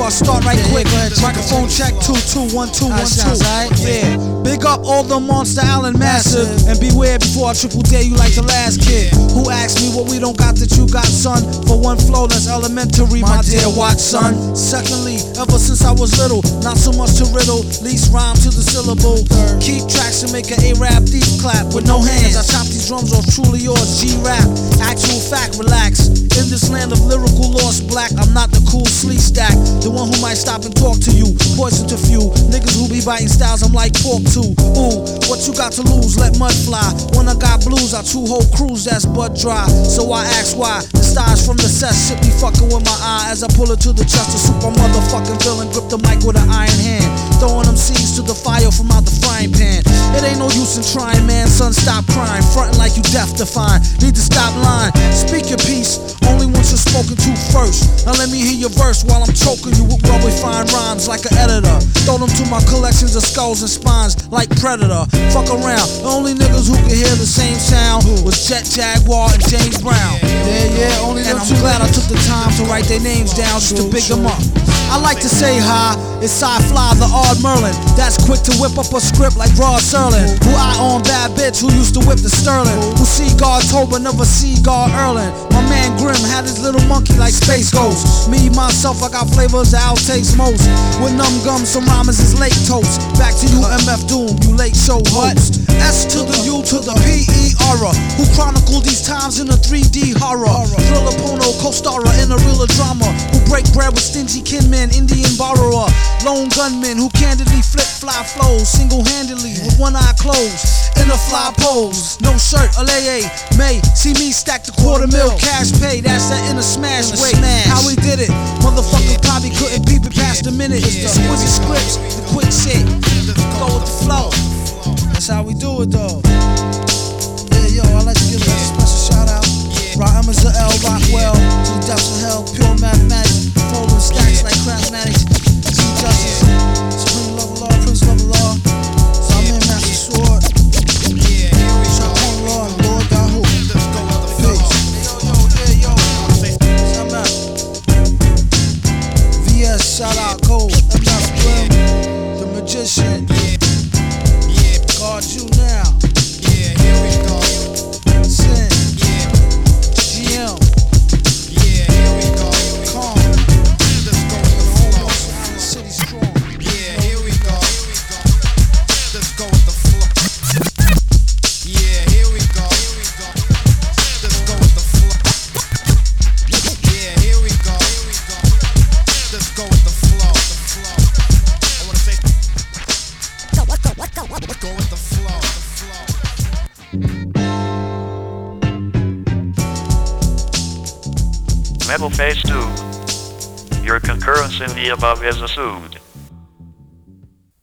before I start right Yeah, quick. yeah, go ahead, check microphone check two two one two one two. right. Yeah. Big up all the Monster Island massive. And beware before I triple dare you like the last kid who asked me what we don't got that you got, son. For one flow, that's elementary, my, My dear Watson. Secondly, ever since I was little, not so much to riddle, least rhyme to the syllable. Keep tracks and make an A-rap deep clap with no hands. I chop these drums off truly yours, G-rap. Actual fact, relax. In this land of lyrical lost black, I'm not the cool sleep stack. The one who might stop and talk to you. Poison to few. Niggas who be biting styles, I'm like pork too. Ooh, what you got to lose? Let mud fly. When I got blues, I two whole crews that's butt dry. So I ask why. The stars from the set shit be fucking with my eye as I pull it to the chest. A super motherfucking villain grip the mic with an iron hand. Throwing them seeds to the fire from out the frying pan. It ain't no use in trying, man. Son, stop crying. Frontin' like you deaf to find. Need to stop lying. Speak your verse while I'm choking you with well fine rhymes like an editor. Throw them to my collections of skulls and spines like Predator. Fuck around. The only niggas who could hear the same sound was Jet Jaguar and James Brown. Yeah, yeah, only And I'm glad I took the time to write their names down just to big them up. I like to say hi, it's Cy Fly, the odd Merlin. That's quick to whip up a script like Rod Serling. Who I on bad bitch who used to whip the Sterling. Who told but never see God Erling. My man Grim had his little monkey like Space Ghost. Me, myself, I got flavors that outtakes most. With numb gums, some rhymes is late toast. Back to you, MF Doom, you late show host. S to the U to the P-E horror. Who chronicle these times in a 3D horror. Thriller Pono, co-starrer in a real drama. Who break bread with stingy kinmen, Indian borrower. Lone gunman who candidly flip fly flows single-handedly with one eye closed. In a fly pose, no shirt, a lay May see me stack the quarter mil cash pay. That's that in a smash way. How we did it, motherfucker probably couldn't peep it past a minute. It's the squizzy scripts, the quick shit. Go with the flow. That's how we do it though. Yeah, yo, I'd like to give a special shout out. Rahm L. Rockwell, Glim, The Magician, Guard You Now, Metal Face 2. Your concurrence in the above is assumed.